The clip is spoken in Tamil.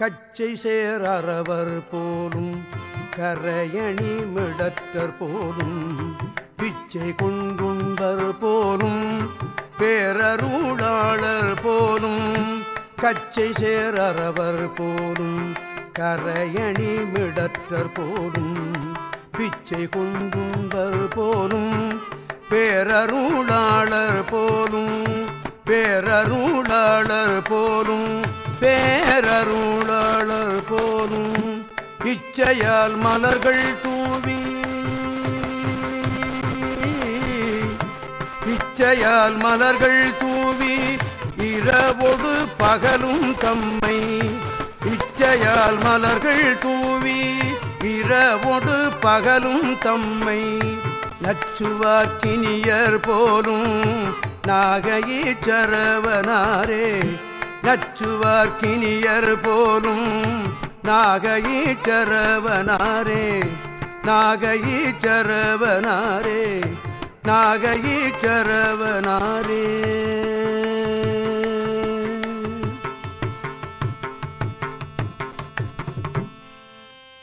கச்சை சேரவர் போலும் கரையணி மிடற்றர் போலும் பிச்சை கொண்டுண்பர் போலும் பேரருளாளர் போலும் கச்சை சேரவர் போலும் கரையணி மிடற்றர் போலும் பிச்சை கொண்டுண்பர் போலும் பேரருளாளர் போலும் பேரருளாளர் போலும் பேரருளாளர் இச்சையால் மலர்கள் தூவி. இச்சையால் மலர்கள் தூவி இரவொடு பகலும் தம்மை. இச்சையால் மலர்கள் தூவி இரவொடு பகலும் தம்மை. நச்சுவாக்கினியர் போலும் நாகையீச்சரவனாரே. நச்சுவார்க்கினியர் போலும் நாகையீச்சரவனாரே நாகையீச்சரவனாரே நாகையீச்சரவனாரே